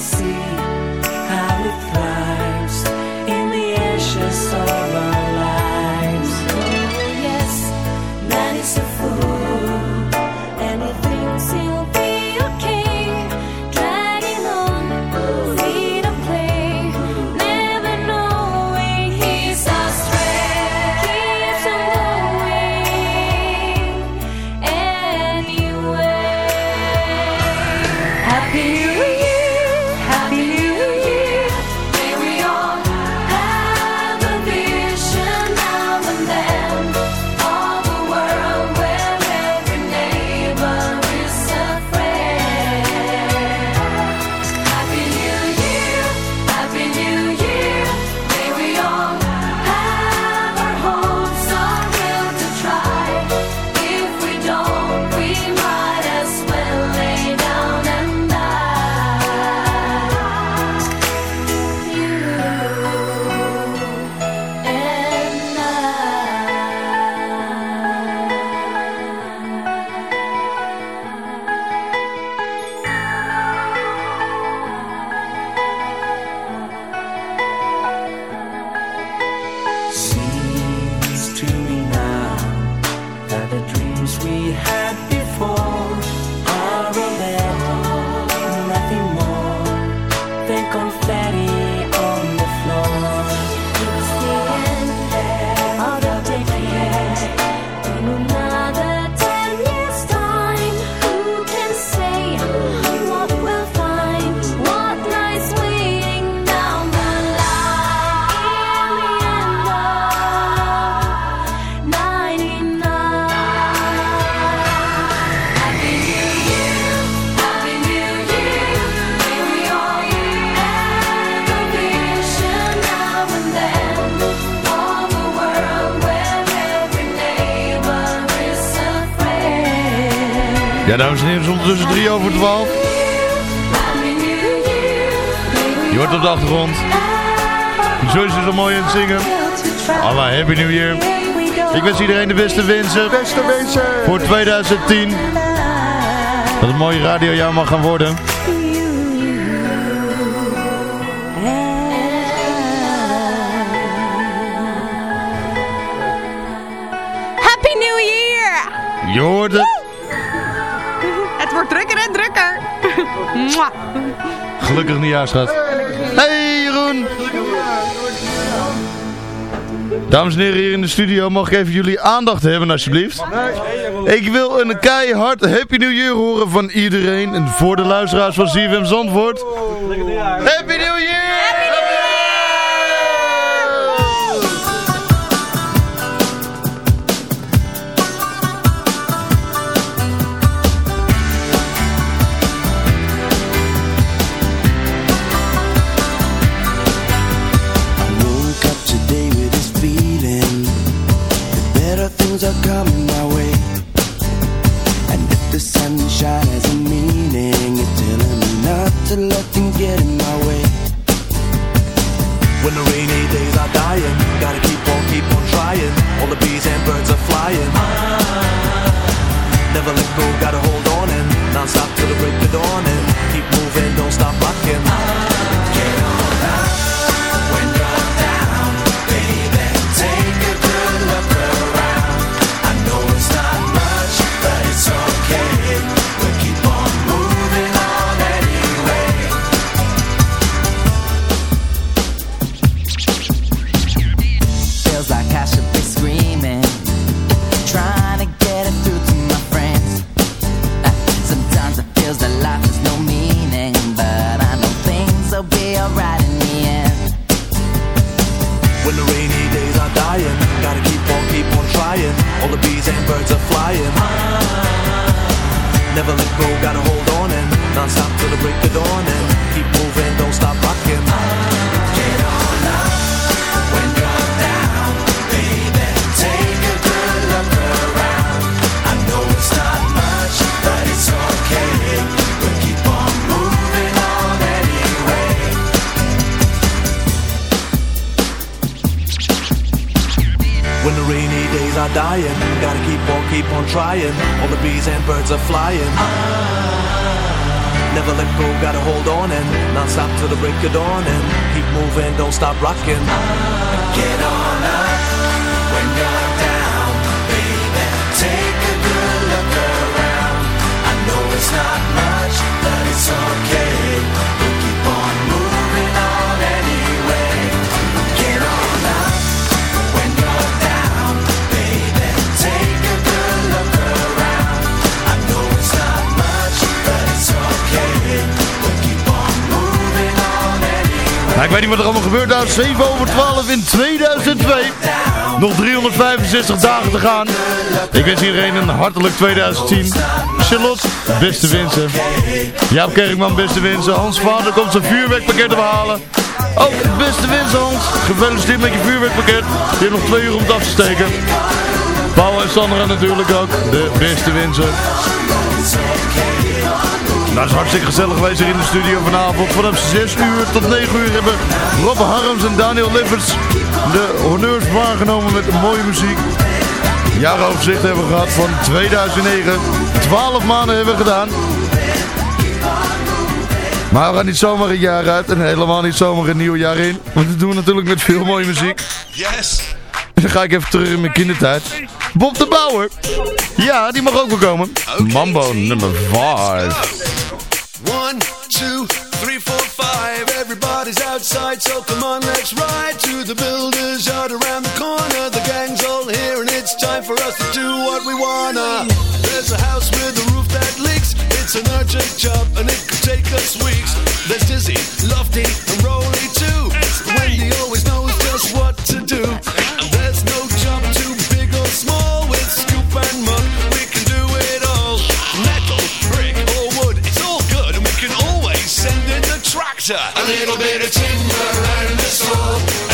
See. Dames en heren, is ondertussen 3 over 12. Je hoort op de achtergrond. Joyce is al mooi aan het zingen. Alla, Happy New Year. Ik wens iedereen de beste wensen. Beste wensen. Voor 2010. Dat een mooie radiojaar mag gaan worden. Happy New Year! Je hoort het. Gelukkig nieuwjaar, schat. Hey Jeroen! Dames en heren hier in de studio, mag ik even jullie aandacht hebben alsjeblieft? Ik wil een keihard Happy New Year horen van iedereen. En voor de luisteraars van CFM Zandvoort. Happy New Year! Allemaal gebeurt daar. 7 over 12 in 2002. Nog 365 dagen te gaan. Ik wens iedereen een hartelijk 2010. Charlotte, beste wensen. Jaap Kerkman, beste wensen. Hans Vader komt zijn vuurwerkpakket behalen. Ook beste wensen Hans. Gefeliciteerd met je vuurwerkpakket. Je hebt nog twee uur om het af te steken. Paul en Sandra natuurlijk ook. De beste wensen. Nou, het is hartstikke gezellig geweest hier in de studio vanavond. Vanaf 6 uur tot 9 uur hebben Rob Harms en Daniel Lippers de honneurs waargenomen met mooie muziek. Jaaroverzicht hebben we gehad van 2009. 12 maanden hebben we gedaan. Maar we gaan niet zomaar een jaar uit en helemaal niet zomaar een nieuw jaar in. Want dat doen we natuurlijk met veel mooie muziek. Yes! En dan ga ik even terug in mijn kindertijd. Bob de Bouwer. Ja, die mag ook wel komen. Mambo nummer 5. One, two, three, four, five. Everybody's outside, so come on, let's ride to the builders yard around the corner. The gang's all here, and it's time for us to do what we wanna. There's a house with a roof that leaks. It's an urgent job, and it could take us weeks. There's Dizzy, Lofty, and Rolly A little bit of timber and a saw.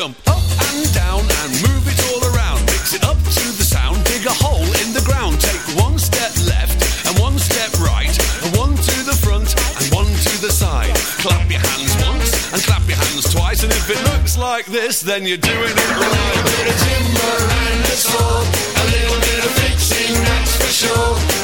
Jump up and down and move it all around. Mix it up to the sound. Dig a hole in the ground. Take one step left and one step right. And one to the front and one to the side. Clap your hands once and clap your hands twice. And if it looks like this, then you're doing it right. A little bit of timber and a saw. A little bit of fixing, that's for sure.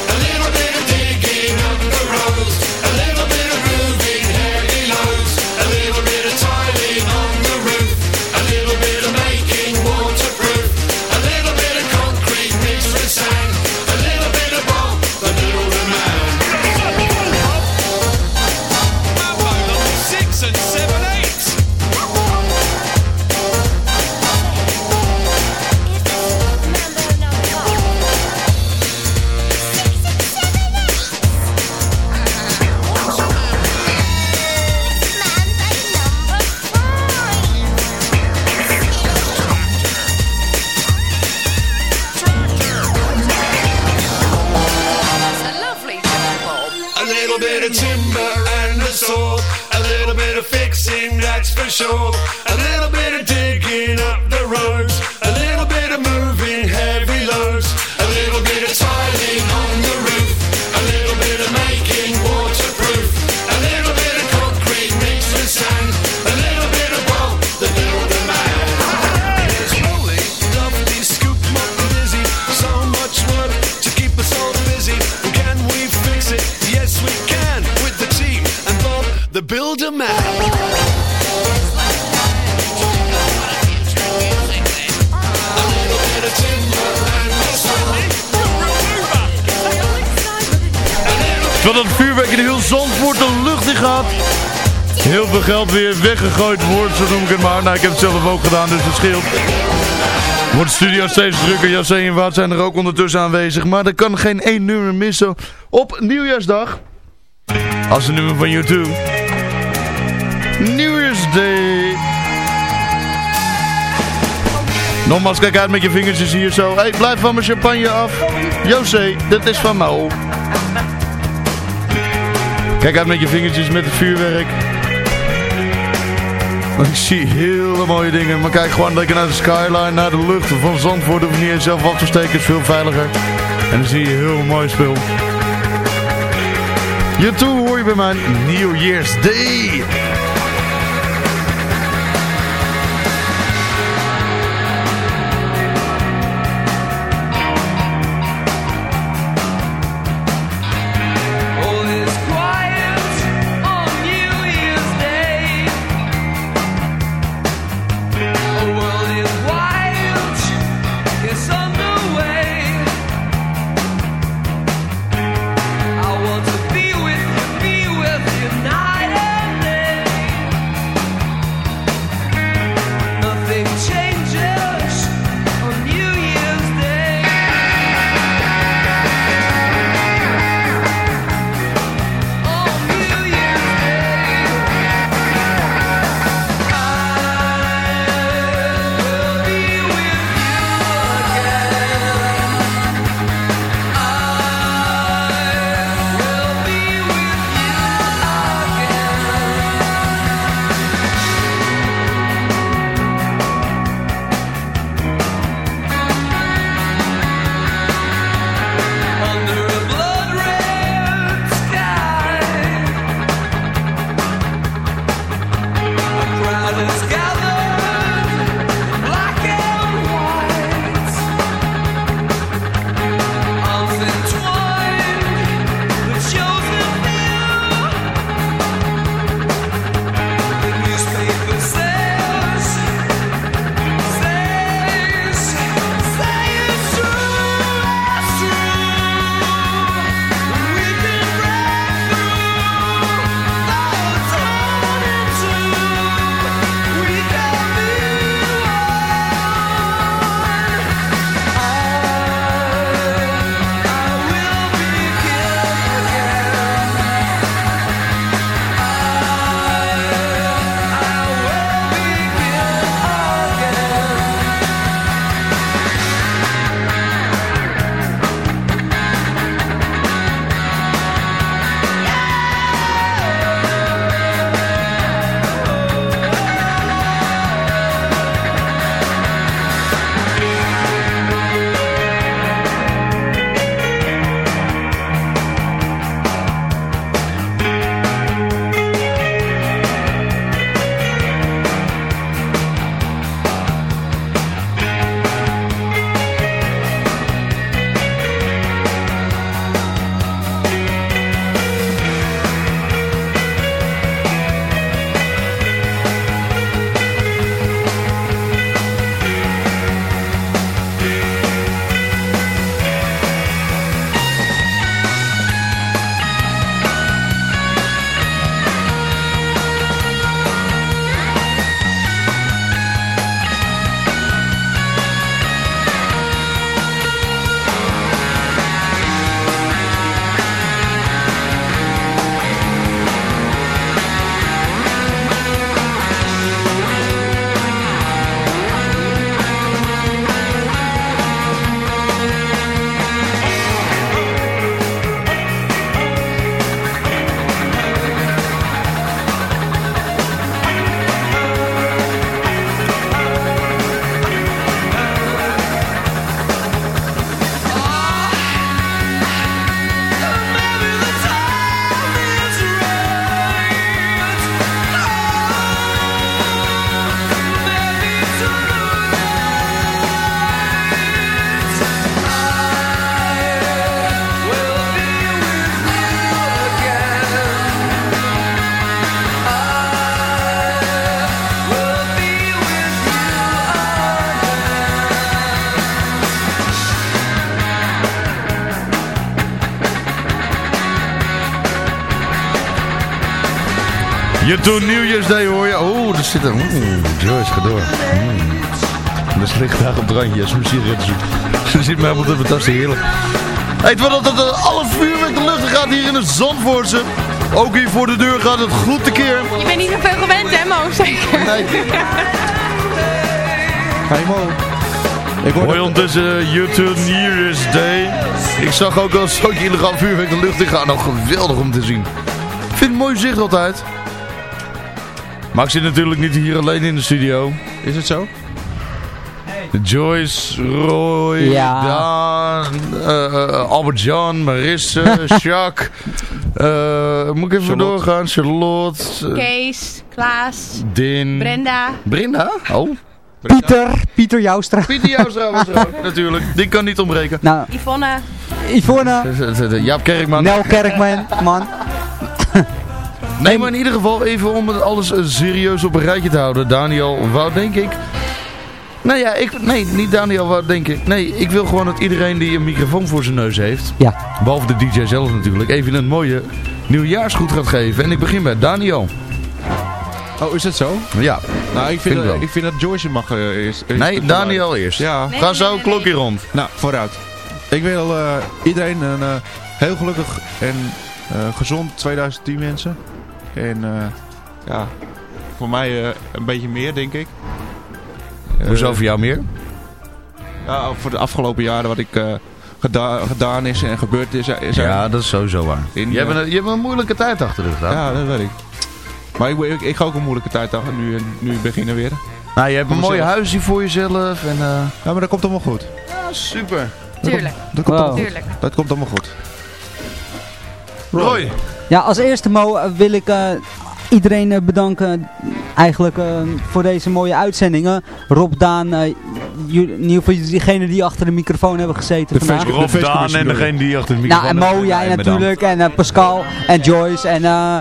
Terwijl dat vuurwerk in heel Zandvoort de lucht in gaat. Heel veel geld weer weggegooid wordt, zo noem ik het maar. Nou, ik heb het zelf ook gedaan, dus het scheelt. Wordt de studio steeds drukker. José en Wout zijn er ook ondertussen aanwezig. Maar er kan geen één nummer missen op nieuwjaarsdag. Als een nummer van YouTube. New Year's Day. Nogmaals, kijk uit met je vingertjes hier zo. Hey, blijf van mijn champagne af. José, dat is van Mo. Kijk uit met je vingertjes met het vuurwerk. Want ik zie hele mooie dingen. Maar kijk gewoon lekker naar de skyline, naar de lucht van Zandvoort. Hoef niet zelf af te steken, is veel veiliger. En dan zie je heel mooi spul. Je toe hoor je bij mijn New Year's Day. Doet New Year's Day hoor je. Oh, er zit een... Oeh, Joyce, ga door. Mm. Dat ligt daar op het randje. Als sigaret zoekt. Ze ziet mij op de fantastisch heerlijk. Hey, terwijl dat, dat alle vuurwerk de lucht in gaat hier in het Zandvoortse. Ook hier voor de deur gaat het goed tekeer. Je bent niet zoveel gewend, hè, Mo? Zeker. Nee. Hey Mo. Ik Hoor je hoorde, ondertussen YouTube New Year's Day. Ik zag ook al een stootje illegaal vuurwerk de lucht in gaan. Nou, geweldig om te zien. Ik vind het een mooi zicht altijd. Maar ik zit natuurlijk niet hier alleen in de studio. is het zo? Joyce, Roy, Ja. Daan, eh, eh, Albert Jan, Marisse, Jacques. eh, moet ik even Charlotte. doorgaan? Charlotte, Kees, Klaas, Din. Brenda. Brenda? Oh. Pieter, Pieter Joustra. Pieter Joustra was er ook, natuurlijk. Die kan niet ontbreken. Nou, Yvonne. Yvonne, Jaap Kerkman. Nel Kerkman, man. Nee, maar in ieder geval even om het alles eh, serieus op een rijtje te houden. Daniel, wou denk ik... Nou ja, ik, nee, niet Daniel, wou denk ik. Nee, ik wil gewoon dat iedereen die een microfoon voor zijn neus heeft... Ja. Behalve de DJ zelf natuurlijk. Even een mooie nieuwjaarsgoed gaat geven. En ik begin bij Daniel. Oh, is het zo? Ja. Nou, ik vind, dat- wel. ik vind dat Joyce mag eh, eerst. eerst Nee, Daniel eerst. Ja. Nee, Ga zo, nee, nee, klokje nee. rond. Nou, vooruit. Ik wil eh, iedereen een eh, heel gelukkig en eh, gezond 2010 wensen. En eh, ja, voor mij eh, een beetje meer, denk ik. Hoezo voor jou meer? Ja, voor de afgelopen jaren wat ik eh, geda- gedaan is en gebeurd is. is Ja, dat is sowieso waar. In, je, hebt een, je hebt een moeilijke tijd achter de rug. Ja, dat weet ik. Maar ik, ik, ik ga ook een moeilijke tijd af, nu, nu beginnen weer. Nou, je hebt een mooi huisje voor jezelf. En, eh, Ja, maar dat komt allemaal goed. Ja, super. Tuurlijk, Dat komt, Wow. allemaal, goed. tuurlijk. dat komt allemaal goed. Roy. Ja, als eerste Mo eh, wil ik eh, iedereen eh, bedanken eigenlijk eh, voor deze mooie uitzendingen. Rob, Daan, eh, ju- in ieder geval diegenen die achter de microfoon hebben gezeten De vandaag. Rob, Daan feestcommissie en bedoel degene die achter de Nou, microfoon... en Mo, jij natuurlijk. En eh, Pascal en Joyce en eh,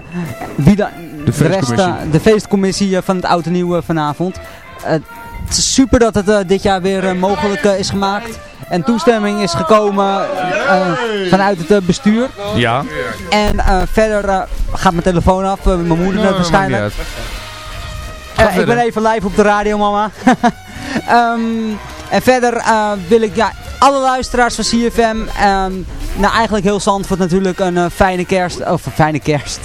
wie dan, de, rest, feestcommissie. eh, de feestcommissie van het Oud en Nieuw vanavond. Het is super dat het eh, dit jaar weer mogelijk is gemaakt. En toestemming is gekomen eh, vanuit het bestuur. Ja. En eh, verder eh, gaat mijn telefoon af. eh, mijn moeder net waarschijnlijk. ik ben even live op de radio, mama. Ehm, en verder wil ik ja, alle luisteraars van CFM, ehm, nou eigenlijk heel Zandvoort natuurlijk een fijne kerst, of een fijne kerst,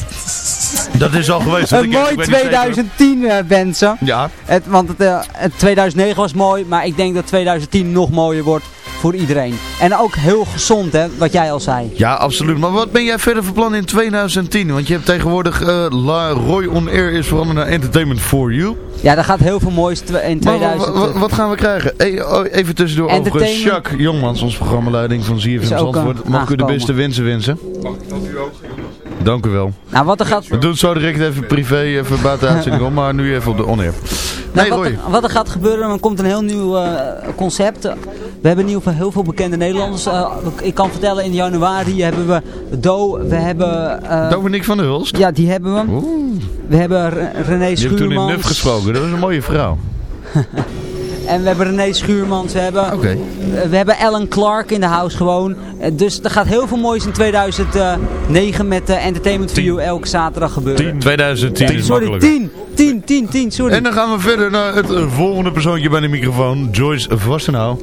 Dat is al geweest. een mooi weet niet zeker. 2010 eh, wensen. Ja. Het, want het, het 2009 was mooi, maar ik denk dat 2010 nog mooier wordt voor iedereen. En ook heel gezond, hè, wat jij al zei. Ja, absoluut. Maar wat ben jij verder van plan in 2010? Want je hebt tegenwoordig eh, La Roy On Air is veranderd naar Entertainment for You. Ja, daar gaat heel veel moois in Maar wa- 2000. wa- wat gaan we krijgen? Hey, oh, even tussendoor over. Jacques Jongmans, ons programmaleiding van ZFM ook, Zandvoort. Mag ik u de beste wensen wensen? Dank u wel. nou, wat er gaat... We doen het zo direct even privé, even buiten uitzending om, maar nu even op de on-air. Nou, wat, er, wat er gaat gebeuren, er komt een heel nieuw eh, concept. We hebben in ieder geval heel veel bekende Nederlanders. Eh, ik kan vertellen, in januari hebben we Do, we hebben... eh, Dominique van der Hulst. ja, die hebben we. Oeh, We hebben Re- René die heeft toen in Schuurmans. Nuf gesproken. Dat was een mooie vrouw. En we hebben René Schuurmans. We hebben, Oké. eh, we hebben Ellen Clark in de house gewoon. Eh, dus er gaat heel veel moois in 2009 met eh, Entertainment for You elke zaterdag gebeuren. 2010 is Sorry, makkelijker. 10. 10, 10, 10, sorry. En dan gaan we verder naar het volgende persoontje bij de microfoon. Joyce Vastenau.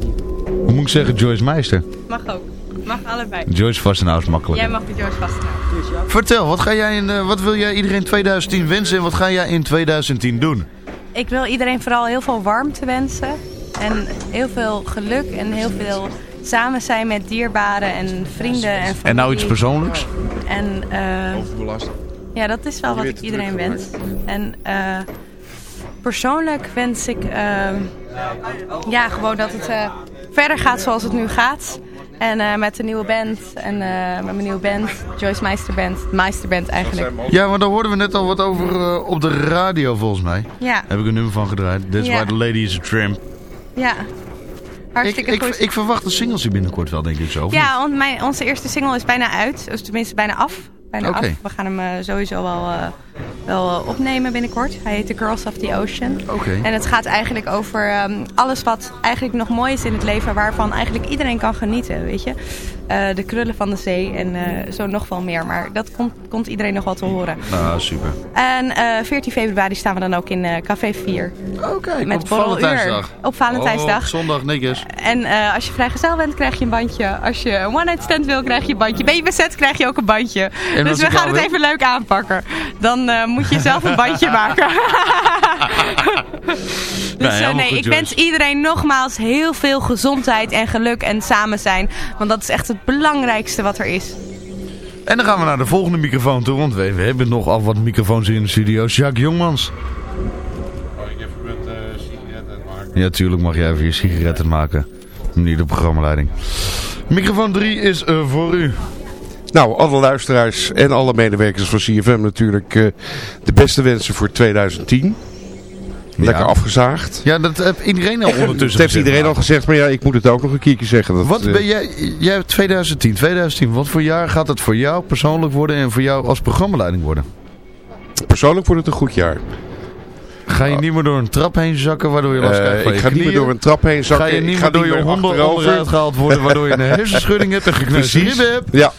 Moet ik zeggen? Joyce Meister. Mag ook. Mag allebei. Joyce Vastenau is makkelijk. Jij mag de George vasthouden. Vertel, wat, ga jij in, eh, wat wil jij iedereen 2010 wensen en wat ga jij in 2010 doen? Ik wil iedereen vooral heel veel warmte wensen. En heel veel geluk en heel veel samen zijn met dierbaren en vrienden en familie. En nou iets persoonlijks? En eh, Overbelast. ja, dat is wel wat ik iedereen wens. En eh, persoonlijk wens ik ja, gewoon dat het eh, verder gaat zoals het nu gaat. En eh, met de nieuwe band. En eh, met mijn nieuwe band. Joyce Meister Band. Meister Band eigenlijk. Ja, maar daar hoorden we net al wat over eh, op de radio volgens mij. Ja, Heb ik een nummer van gedraaid. That's Ja. why the lady is a tramp. ja. Ik, Hartstikke ik, goed. ik verwacht een singeltje binnenkort wel, denk ik zo. of? Ja, want mijn, onze eerste single is bijna uit. Dus tenminste bijna af. Bijna af. We gaan hem sowieso wel, wel eh, opnemen binnenkort. Hij heet The Girls of the Ocean. Oké. En het gaat eigenlijk over ehm, alles wat eigenlijk nog mooi is in het leven. Waarvan eigenlijk iedereen kan genieten, weet je. Eh, de krullen van de zee en eh, zo nog wel meer. Maar dat komt, komt iedereen nog wel te horen. Ah, super. En eh 14 februari staan we dan ook in Café 4. Oké, Met op. Valentijnsdag. Op Valentijnsdag. Oh, zondag, netjes. En als je vrijgezel bent, krijg je een bandje. Als je een one-night stand wil, krijg je een bandje. Ben je bezet, krijg je ook een bandje. als dus we gaan al het even leuk aanpakken. Dan moet je zelf een bandje maken. Dus nee, goed, ik wens iedereen nogmaals heel veel gezondheid en geluk en samen zijn. Want dat is echt het belangrijkste wat er is. En dan gaan we naar de volgende microfoon toe, want we, we hebben nog al wat microfoons in de studio. Jacques Jongmans. Ja, tuurlijk mag jij even je sigaretten maken. Niet de programmaleiding. Microfoon 3 is eh, voor u. Nou, alle luisteraars en alle medewerkers van CFM natuurlijk eh, de beste wensen voor 2010. Lekker Ja. afgezaagd. Ja, dat heeft iedereen al ondertussen Dat heeft gezegd, iedereen maar- al gezegd, maar ja, ik moet het ook nog een keertje zeggen. Dat, Wat eh, ben jij, jij hebt 2010, 2010, wat voor jaar gaat het voor jou persoonlijk worden en voor jou als programmaleiding worden? Persoonlijk wordt het een goed jaar. Ga je niet meer door een trap heen zakken waardoor je last Eh, krijgt van ik ga niet meer door een trap heen zakken. Ga je ik niet ga meer door je honden onderuit gehaald worden waardoor je een hersenschudding hebt en gekneusde hebt? Ja,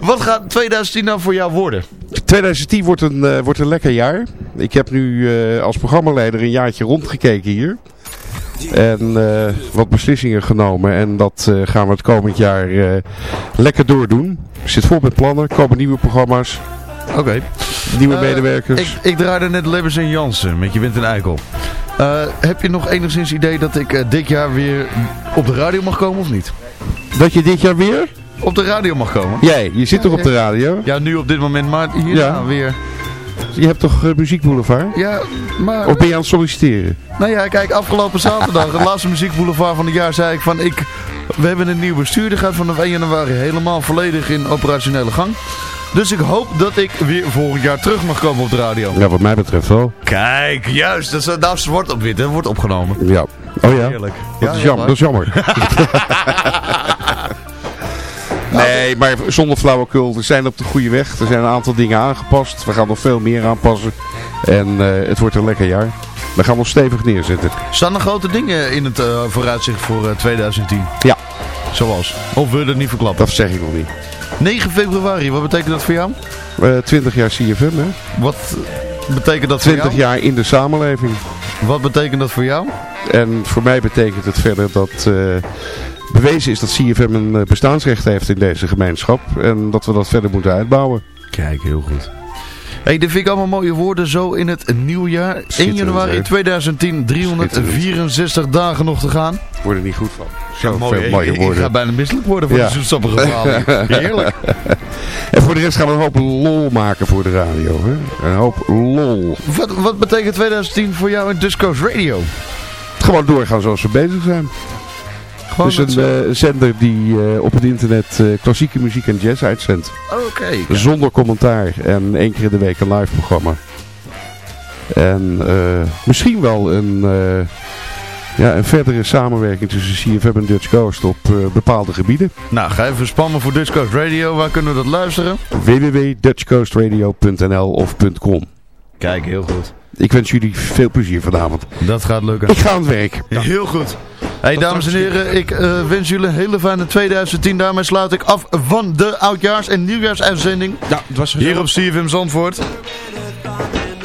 Wat gaat 2010 dan voor jou worden? 2010 wordt een, eh, wordt een lekker jaar. Ik heb nu eh, als programmaleider een jaartje rondgekeken hier. En eh, wat beslissingen genomen. En dat gaan we het komend jaar lekker doordoen. Ik zit vol met plannen. Komen nieuwe programma's. Oké. Nieuwe medewerkers. Ik, ik draaide net Lebbers en Jansen met Je bent een eikel. Heb je nog enigszins idee dat ik dit jaar weer op de radio mag komen of niet? Dat je dit jaar weer? Op de radio mag komen? Jij, je zit toch op de radio? Ja, nu op dit moment, maar hierna Ja. weer. Je hebt toch uh, Muziekboulevard? Ja, maar... Of ben je aan het solliciteren? Nou ja, kijk, afgelopen zaterdag, de laatste muziekboulevard van het jaar, zei ik van ik... We hebben een nieuw bestuur, die gaat vanaf 1 januari helemaal volledig in operationele gang. Dus ik hoop dat ik weer volgend jaar terug mag komen op de radio. Ja, wat mij betreft wel. Kijk, juist, dat is, nou, wordt op wit, dat wordt opgenomen. Ja. Oh ja? Heerlijk. Dat, Ja, is ja, jammer, dat is jammer. nee, maar zonder flauwekul, we zijn op de goede weg. Er zijn een aantal dingen aangepast. We gaan nog veel meer aanpassen. En eh, het wordt een lekker jaar. We gaan ons stevig neerzetten. Staan er grote dingen in het eh, vooruitzicht voor eh, 2010? Ja. Zoals? Of wil je dat niet verklappen? Dat zeg ik nog niet. 9 februari, wat betekent dat voor jou? Eh 20 jaar CFM, hè? Wat betekent dat voor 20 jou? jaar in de samenleving. Wat betekent dat voor jou? En voor mij betekent het verder dat eh, bewezen is dat CFM een eh, bestaansrecht heeft in deze gemeenschap. En dat we dat verder moeten uitbouwen. Kijk, heel goed. hey, dit vind ik allemaal mooie woorden zo in het nieuwjaar. 1 Schitterend, januari hè? 2010, 364 dagen nog te gaan. Ik word er niet goed van. Zo Mooi, veel ik- mooie ik, woorden. Ik ga bijna misselijk worden voor Ja. de zoetsappige verhalen. Heerlijk. En voor de rest gaan we een hoop lol maken voor de radio. Hè? Een hoop lol. Wat, wat betekent 2010 voor jou in Coast Radio? Gewoon doorgaan zoals we bezig zijn. Gewoon dus een eh, zender die eh, op het internet eh, klassieke muziek en jazz uitzendt. Oké. Zonder commentaar. En één keer in de week een live programma. En eh, misschien wel een, eh, ja, een verdere samenwerking tussen CFM en Dutch Coast op eh, bepaalde gebieden. Nou, ga even spammen voor Dutch Coast Radio. Waar kunnen we dat luisteren? www.dutchcoastradio.nl of .com Kijk, heel goed. Ik wens jullie veel plezier vanavond. Dat gaat lukken. Ik ga aan het werk. Heel goed. Hey, dames en heren, ik eh, wens jullie een hele fijne 2010. Daarmee sluit ik af van de oudjaars- en nieuwjaarsuitzending. Ja, het was Hier op CFM Zandvoort.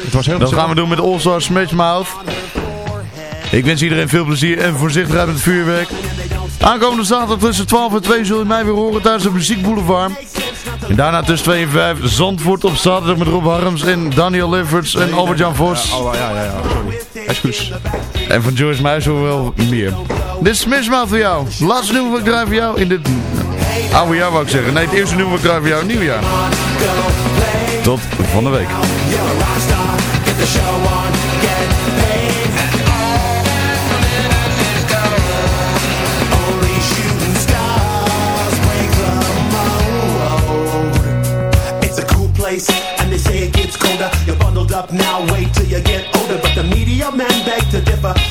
Het was heel Dat gaan we doen met All Star Smash Mouth. Ik wens iedereen veel plezier en voorzichtigheid met het vuurwerk. Aankomende zaterdag tussen 12 en 2 zullen mij weer horen tijdens de Muziek Boulevard. En daarna tussen 2 en 5 Zandvoort op zaterdag met Rob Harms en Daniel Lefferts en Albert-Jan Vos. Oh, ja, ja, ja, sorry. En van Joyce we wel meer. Dit is Mouth voor jou. Laatste nummer wat voor jou in dit oude jaar wou ik zeggen. Nee, het eerste nummer wat ik voor jou in het nieuwe jaar. Tot van de week.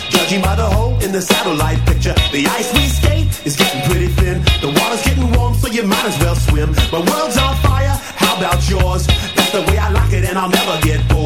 Judging by the hole in the satellite picture. The ice we skate is getting pretty thin. The water's getting warm, so you might as well swim. My world's on fire, how about yours? That's the way I like it, and I'll never get bored.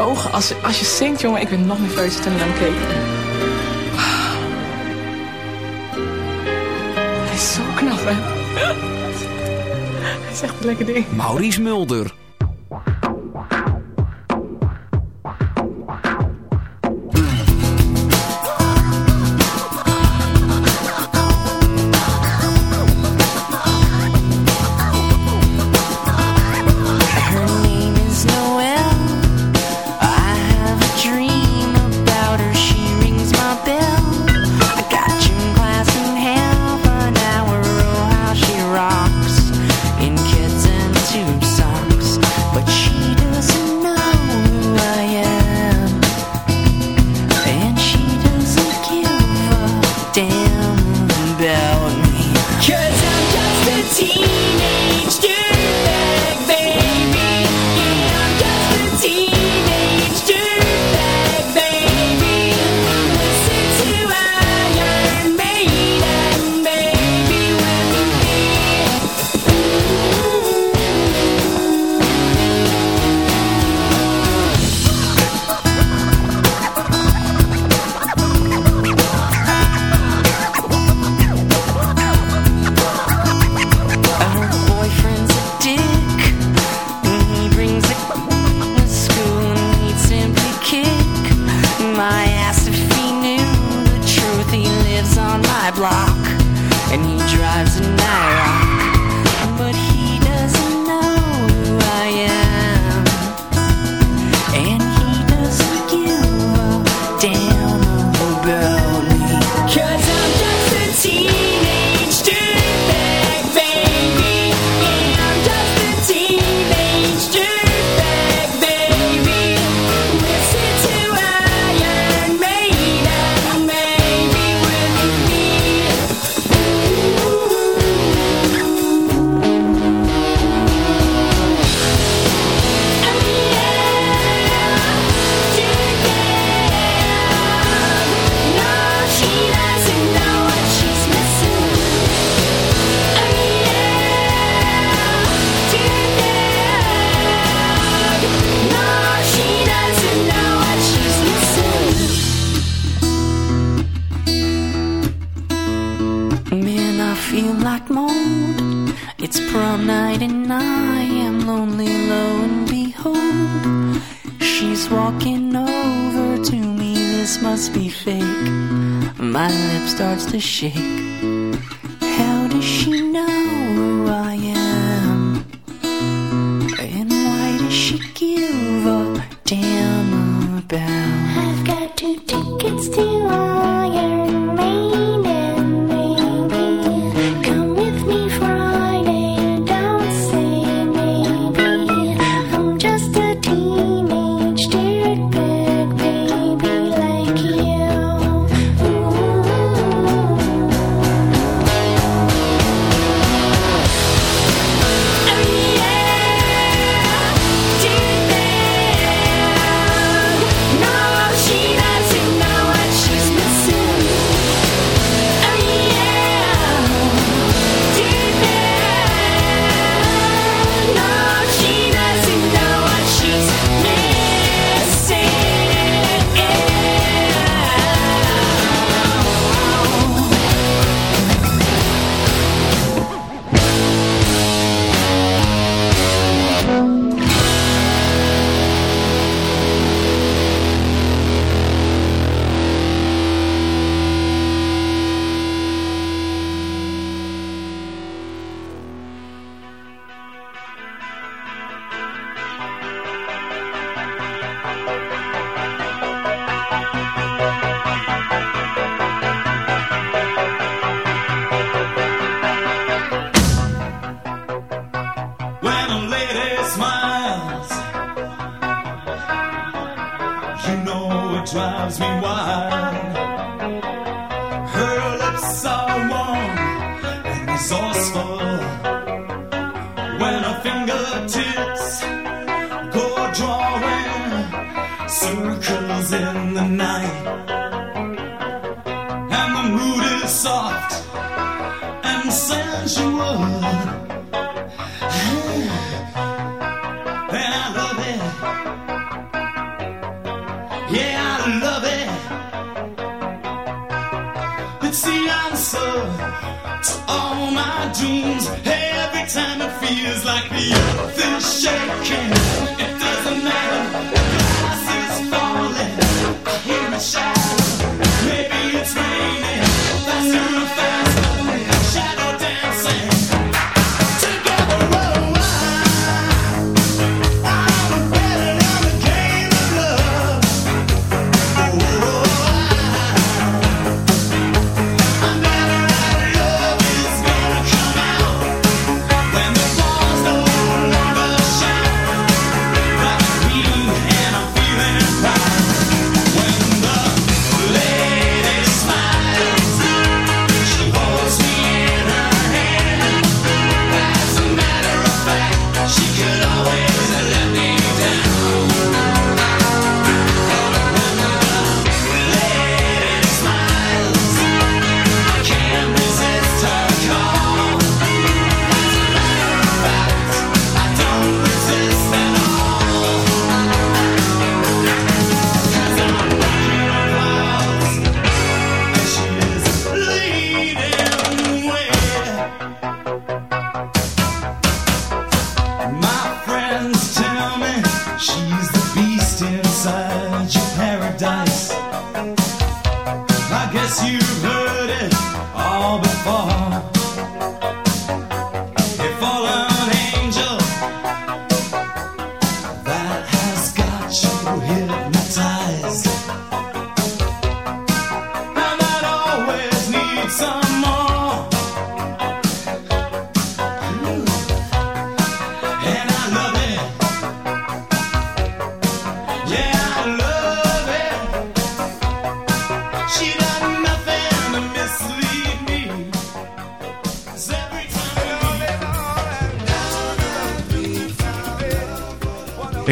ogen, als, als je zingt, jongen, ik ben nog meer nerveuzer toen ik hem keek. Hij is zo knap, hè? Hij is echt een lekker ding. Maurice Mulder.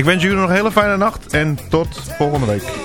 wens jullie nog een hele fijne nacht en tot volgende week.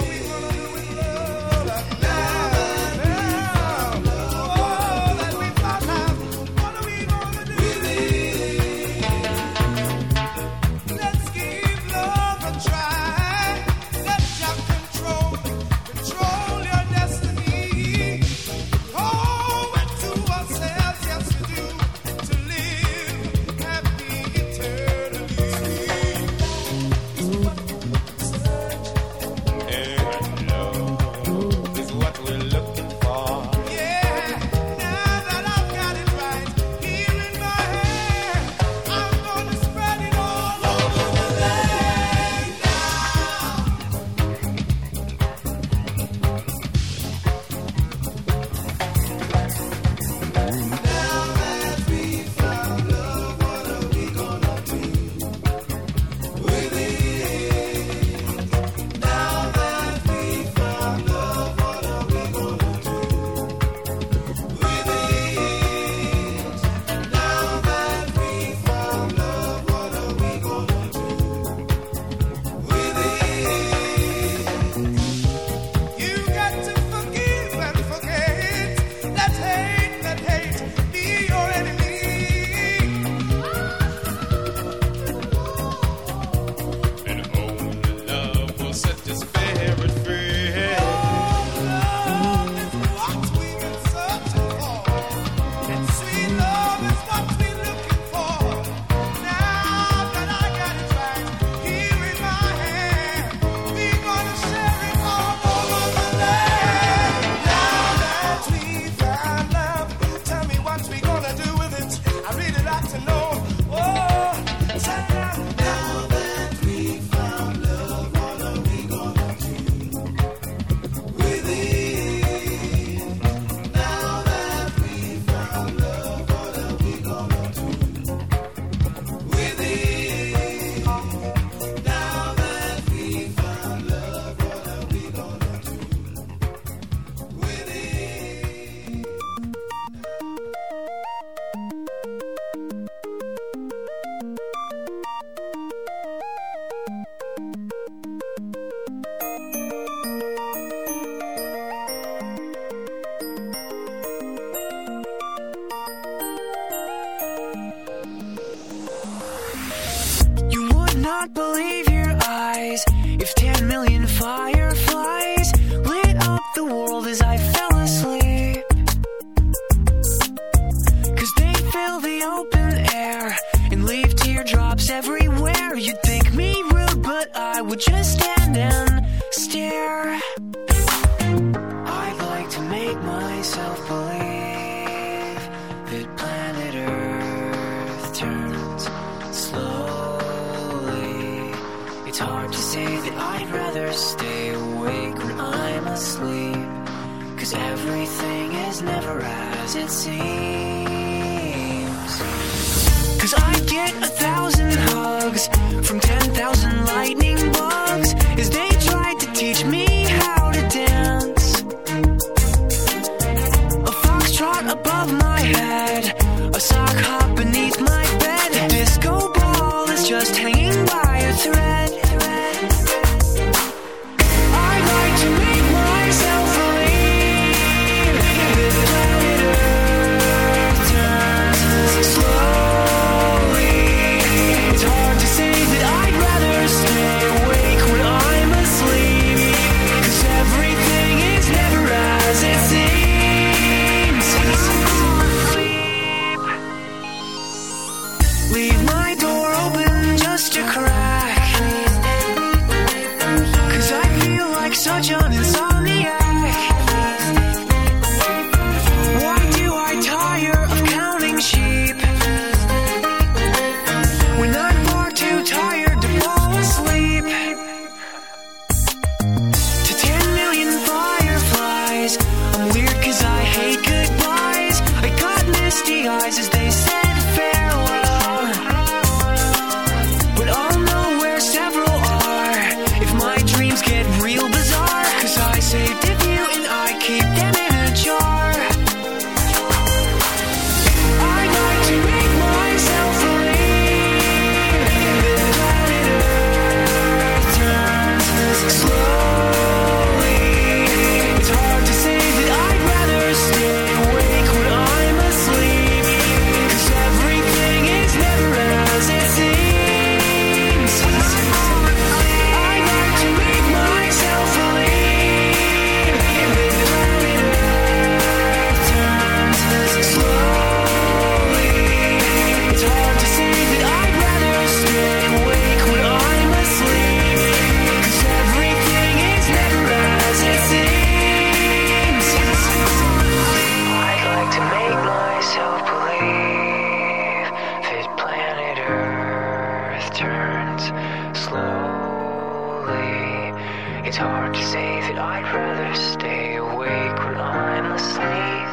Say that I'd rather stay awake when I'm asleep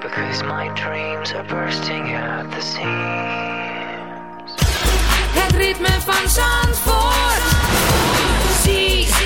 because my dreams are bursting at the seams. Het ritme van Zandvoort. Zie,